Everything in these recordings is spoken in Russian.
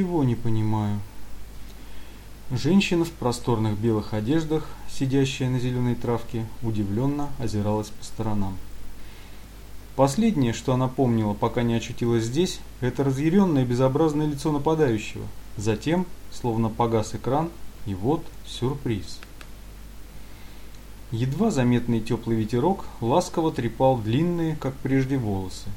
ничего не понимаю. Женщина в просторных белых одеждах, сидящая на зеленой травке, удивленно озиралась по сторонам. Последнее, что она помнила, пока не очутилась здесь, это разъяренное безобразное лицо нападающего. Затем, словно погас экран, и вот сюрприз. Едва заметный теплый ветерок ласково трепал длинные, как прежде, волосы.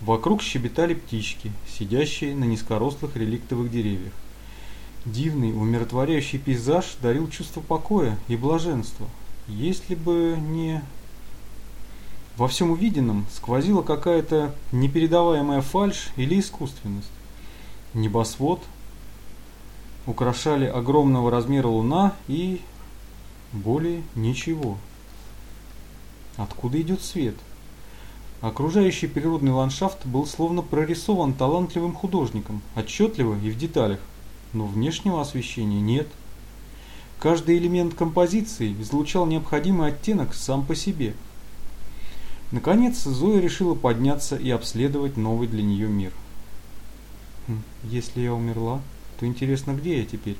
Вокруг щебетали птички, сидящие на низкорослых реликтовых деревьях. Дивный, умиротворяющий пейзаж дарил чувство покоя и блаженства. Если бы не... Во всем увиденном сквозила какая-то непередаваемая фальшь или искусственность. Небосвод украшали огромного размера луна и более ничего. Откуда идет свет? Окружающий природный ландшафт был словно прорисован талантливым художником, отчетливо и в деталях, но внешнего освещения нет. Каждый элемент композиции излучал необходимый оттенок сам по себе. Наконец Зоя решила подняться и обследовать новый для нее мир. Хм, если я умерла, то интересно, где я теперь?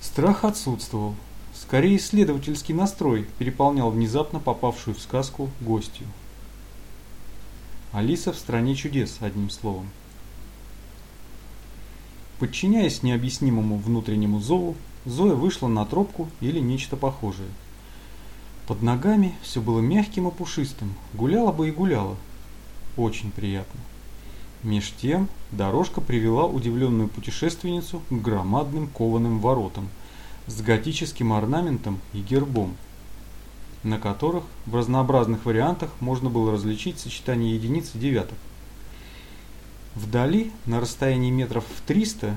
Страх отсутствовал. Скорее исследовательский настрой переполнял внезапно попавшую в сказку гостью. Алиса в стране чудес, одним словом. Подчиняясь необъяснимому внутреннему зову, Зоя вышла на тропку или нечто похожее. Под ногами все было мягким и пушистым, гуляла бы и гуляла. Очень приятно. Меж тем дорожка привела удивленную путешественницу к громадным кованым воротам – с готическим орнаментом и гербом, на которых в разнообразных вариантах можно было различить сочетание единиц и девяток. Вдали, на расстоянии метров в 300,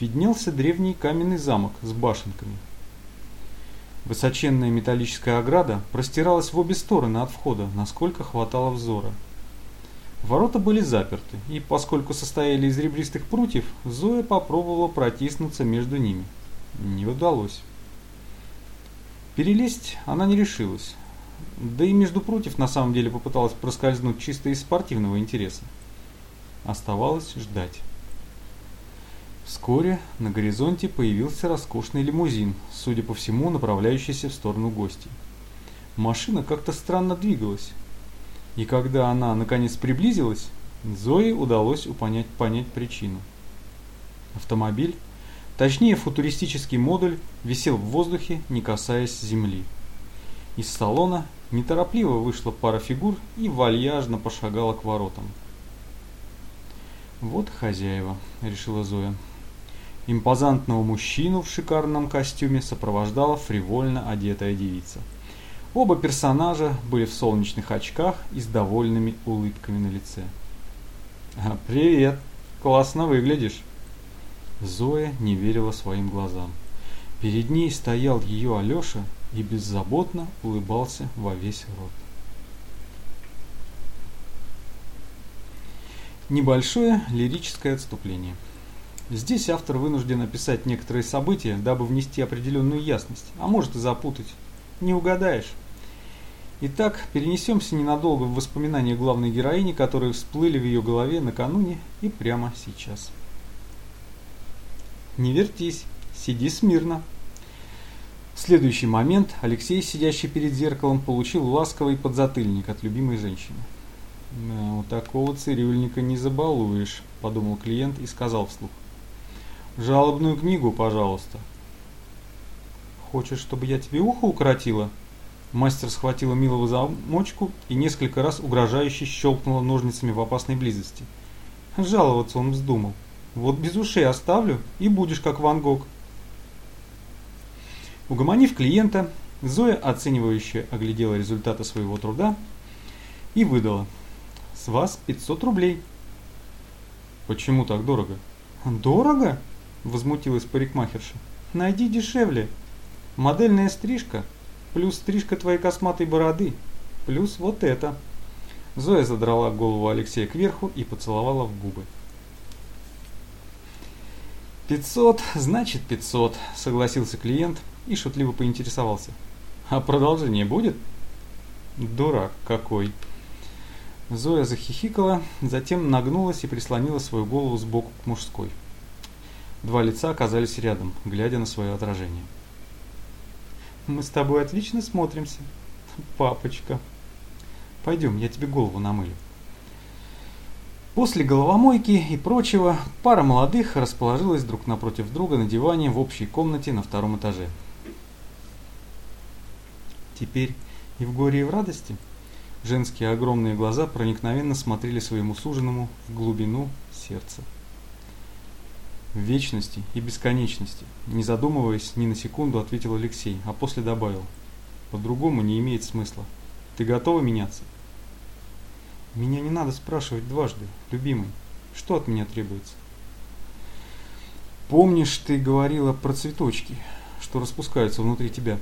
виднелся древний каменный замок с башенками. Высоченная металлическая ограда простиралась в обе стороны от входа, насколько хватало взора. Ворота были заперты, и поскольку состояли из ребристых прутьев, Зоя попробовала протиснуться между ними – не удалось. Перелезть она не решилась. Да и между против на самом деле попыталась проскользнуть чисто из спортивного интереса. Оставалось ждать. Вскоре на горизонте появился роскошный лимузин, судя по всему направляющийся в сторону гостей. Машина как-то странно двигалась. И когда она наконец приблизилась, Зое удалось понять, понять причину. Автомобиль Точнее, футуристический модуль висел в воздухе, не касаясь земли. Из салона неторопливо вышла пара фигур и вальяжно пошагала к воротам. «Вот хозяева», — решила Зоя. Импозантного мужчину в шикарном костюме сопровождала фривольно одетая девица. Оба персонажа были в солнечных очках и с довольными улыбками на лице. «Привет! Классно выглядишь!» Зоя не верила своим глазам. Перед ней стоял ее Алеша и беззаботно улыбался во весь рот. Небольшое лирическое отступление. Здесь автор вынужден описать некоторые события, дабы внести определенную ясность, а может и запутать. Не угадаешь. Итак, перенесемся ненадолго в воспоминания главной героини, которые всплыли в ее голове накануне и прямо сейчас. Не вертись, сиди смирно. В следующий момент Алексей, сидящий перед зеркалом, получил ласковый подзатыльник от любимой женщины. «Да, у такого цирюльника не забалуешь», – подумал клиент и сказал вслух. «Жалобную книгу, пожалуйста». «Хочешь, чтобы я тебе ухо укоротила?» Мастер схватила Милову замочку и несколько раз угрожающе щелкнула ножницами в опасной близости. Жаловаться он вздумал. Вот без ушей оставлю, и будешь как Ван Гог. Угомонив клиента, Зоя, оценивающе оглядела результаты своего труда и выдала. С вас 500 рублей. Почему так дорого? Дорого? Возмутилась парикмахерша. Найди дешевле. Модельная стрижка, плюс стрижка твоей косматой бороды, плюс вот это. Зоя задрала голову Алексея кверху и поцеловала в губы. «Пятьсот, значит пятьсот», — согласился клиент и шутливо поинтересовался. «А продолжение будет?» «Дурак какой!» Зоя захихикала, затем нагнулась и прислонила свою голову сбоку к мужской. Два лица оказались рядом, глядя на свое отражение. «Мы с тобой отлично смотримся, папочка. Пойдем, я тебе голову намылю». После головомойки и прочего, пара молодых расположилась друг напротив друга на диване в общей комнате на втором этаже. Теперь и в горе, и в радости женские огромные глаза проникновенно смотрели своему суженому в глубину сердца. В вечности и бесконечности, не задумываясь ни на секунду, ответил Алексей, а после добавил. По-другому не имеет смысла. Ты готова меняться? Меня не надо спрашивать дважды, любимый. Что от меня требуется? Помнишь, ты говорила про цветочки, что распускаются внутри тебя?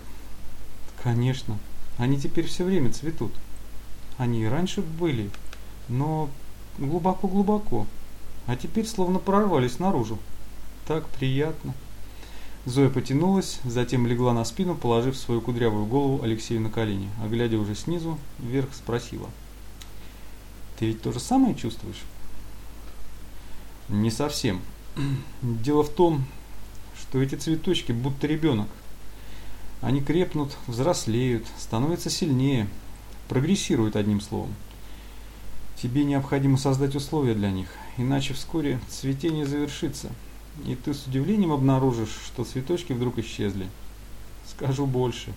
Конечно. Они теперь все время цветут. Они и раньше были, но глубоко-глубоко. А теперь словно прорвались наружу. Так приятно. Зоя потянулась, затем легла на спину, положив свою кудрявую голову Алексею на колени, а глядя уже снизу, вверх спросила – ты ведь то же самое чувствуешь? Не совсем. Дело в том, что эти цветочки будто ребенок. Они крепнут, взрослеют, становятся сильнее, прогрессируют одним словом. Тебе необходимо создать условия для них, иначе вскоре цветение завершится, и ты с удивлением обнаружишь, что цветочки вдруг исчезли. Скажу больше.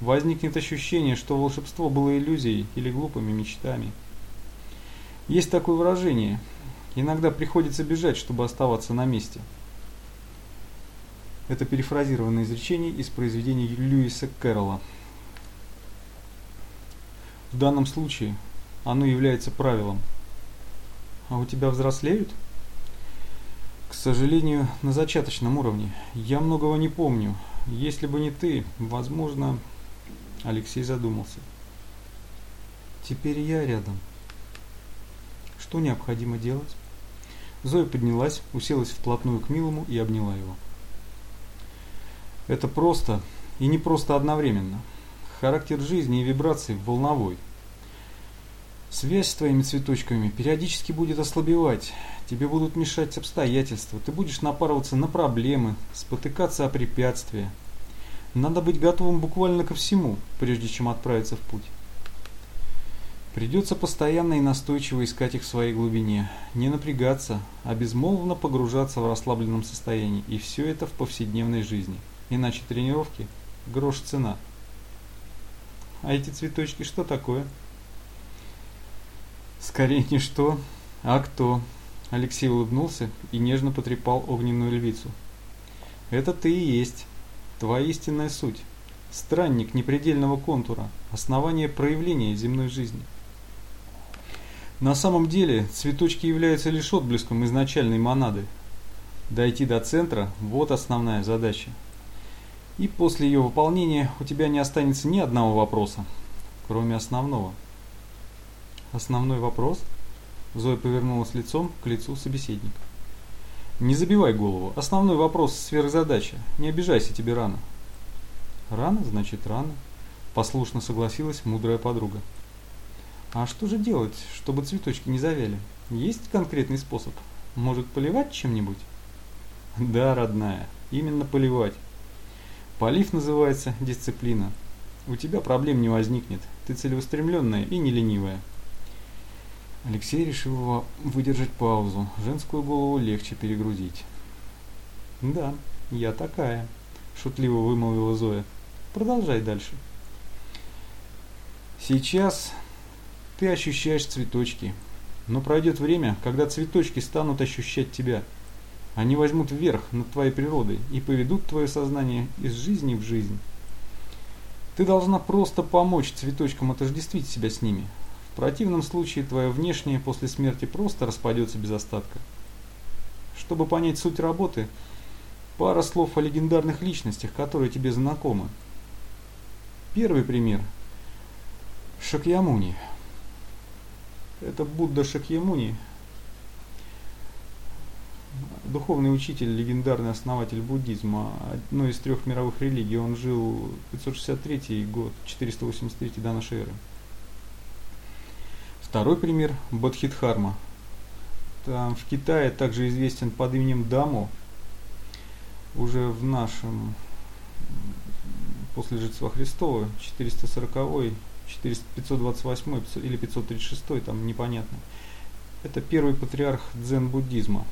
Возникнет ощущение, что волшебство было иллюзией или глупыми мечтами. Есть такое выражение. Иногда приходится бежать, чтобы оставаться на месте. Это перефразированное изречение из произведения Льюиса Кэрролла. В данном случае оно является правилом. А у тебя взрослеют? К сожалению, на зачаточном уровне. Я многого не помню. Если бы не ты, возможно... Алексей задумался. Теперь я рядом. Что необходимо делать? Зоя поднялась, уселась вплотную к Милому и обняла его. Это просто и не просто одновременно. Характер жизни и вибрации волновой. Связь с твоими цветочками периодически будет ослабевать, тебе будут мешать обстоятельства, ты будешь напарываться на проблемы, спотыкаться о препятствия. Надо быть готовым буквально ко всему, прежде чем отправиться в путь. Придется постоянно и настойчиво искать их в своей глубине, не напрягаться, а безмолвно погружаться в расслабленном состоянии, и все это в повседневной жизни. Иначе тренировки – грош цена. А эти цветочки что такое? Скорее не что, а кто. Алексей улыбнулся и нежно потрепал огненную львицу. Это ты и есть, твоя истинная суть. Странник непредельного контура, основание проявления земной жизни – на самом деле цветочки являются лишь отблеском изначальной монады. Дойти до центра – вот основная задача. И после ее выполнения у тебя не останется ни одного вопроса, кроме основного. Основной вопрос? Зоя повернулась лицом к лицу собеседника. Не забивай голову. Основной вопрос – сверхзадача. Не обижайся, тебе рано. Рано, значит рано. Послушно согласилась мудрая подруга. А что же делать, чтобы цветочки не завяли? Есть конкретный способ? Может поливать чем-нибудь? Да, родная, именно поливать. Полив называется дисциплина. У тебя проблем не возникнет. Ты целеустремленная и не ленивая. Алексей решил выдержать паузу. Женскую голову легче перегрузить. Да, я такая, шутливо вымолвила Зоя. Продолжай дальше. Сейчас ты ощущаешь цветочки. Но пройдет время, когда цветочки станут ощущать тебя. Они возьмут вверх над твоей природой и поведут твое сознание из жизни в жизнь. Ты должна просто помочь цветочкам отождествить себя с ними. В противном случае твое внешнее после смерти просто распадется без остатка. Чтобы понять суть работы, пара слов о легендарных личностях, которые тебе знакомы. Первый пример – Шакьямуни – это Будда Шакьямуни, духовный учитель, легендарный основатель буддизма, одной из трех мировых религий. Он жил 563 год, 483 до нашей эры. Второй пример – Бодхидхарма. Там в Китае также известен под именем Дамо. Уже в нашем, после Рождества Христова, 440 528 или 536, там непонятно. Это первый патриарх дзен-буддизма.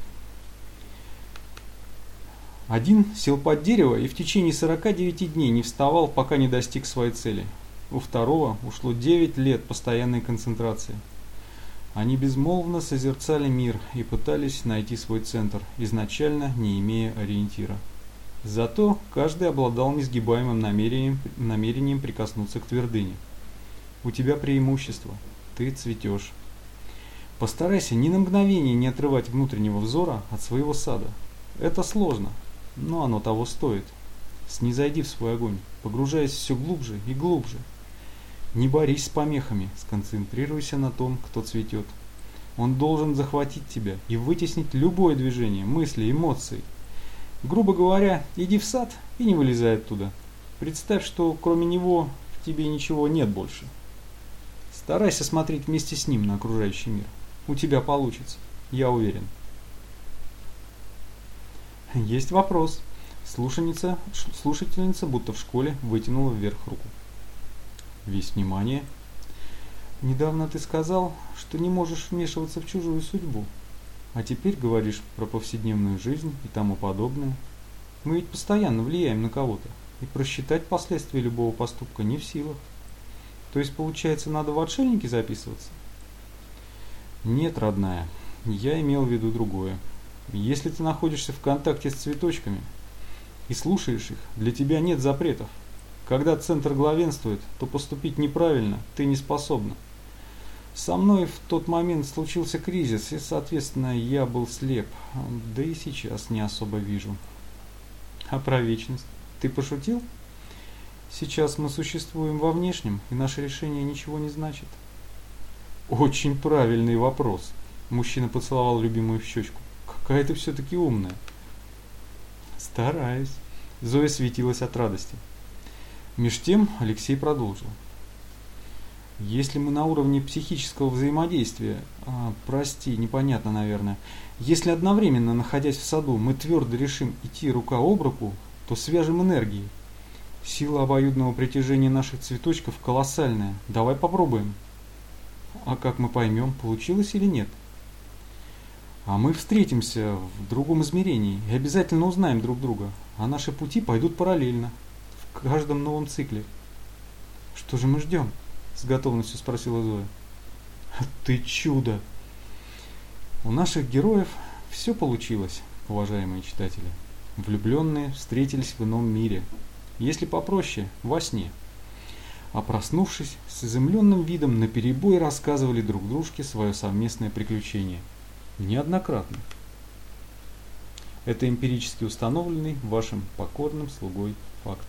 Один сел под дерево и в течение 49 дней не вставал, пока не достиг своей цели. У второго ушло 9 лет постоянной концентрации. Они безмолвно созерцали мир и пытались найти свой центр, изначально не имея ориентира. Зато каждый обладал несгибаемым намерением, намерением прикоснуться к твердыне. У тебя преимущество, ты цветешь. Постарайся ни на мгновение не отрывать внутреннего взора от своего сада. Это сложно, но оно того стоит. Снизойди в свой огонь, погружаясь все глубже и глубже. Не борись с помехами, сконцентрируйся на том, кто цветет. Он должен захватить тебя и вытеснить любое движение, мысли, эмоции. Грубо говоря, иди в сад и не вылезай оттуда. Представь, что кроме него в тебе ничего нет больше. Старайся смотреть вместе с ним на окружающий мир. У тебя получится, я уверен. Есть вопрос. Слушательница, слушательница будто в школе вытянула вверх руку. Весь внимание. Недавно ты сказал, что не можешь вмешиваться в чужую судьбу. А теперь говоришь про повседневную жизнь и тому подобное. Мы ведь постоянно влияем на кого-то. И просчитать последствия любого поступка не в силах. То есть, получается, надо в отшельники записываться? Нет, родная, я имел в виду другое. Если ты находишься в контакте с цветочками и слушаешь их, для тебя нет запретов. Когда центр главенствует, то поступить неправильно ты не способна. Со мной в тот момент случился кризис, и, соответственно, я был слеп. Да и сейчас не особо вижу. А про вечность? Ты пошутил? Сейчас мы существуем во внешнем, и наше решение ничего не значит. Очень правильный вопрос. Мужчина поцеловал любимую в щечку. Какая ты все-таки умная. Стараюсь. Зоя светилась от радости. Меж тем Алексей продолжил. Если мы на уровне психического взаимодействия, а, прости, непонятно, наверное, если одновременно, находясь в саду, мы твердо решим идти рука об руку, то свяжем энергии. Сила обоюдного притяжения наших цветочков колоссальная. Давай попробуем. А как мы поймем, получилось или нет? А мы встретимся в другом измерении и обязательно узнаем друг друга, а наши пути пойдут параллельно, в каждом новом цикле. Что же мы ждем? С готовностью спросила Зоя. Ты чудо! У наших героев все получилось, уважаемые читатели. Влюбленные встретились в ином мире. Если попроще, во сне а проснувшись, с изумленным видом наперебой рассказывали друг дружке свое совместное приключение. Неоднократно. Это эмпирически установленный вашим покорным слугой факт.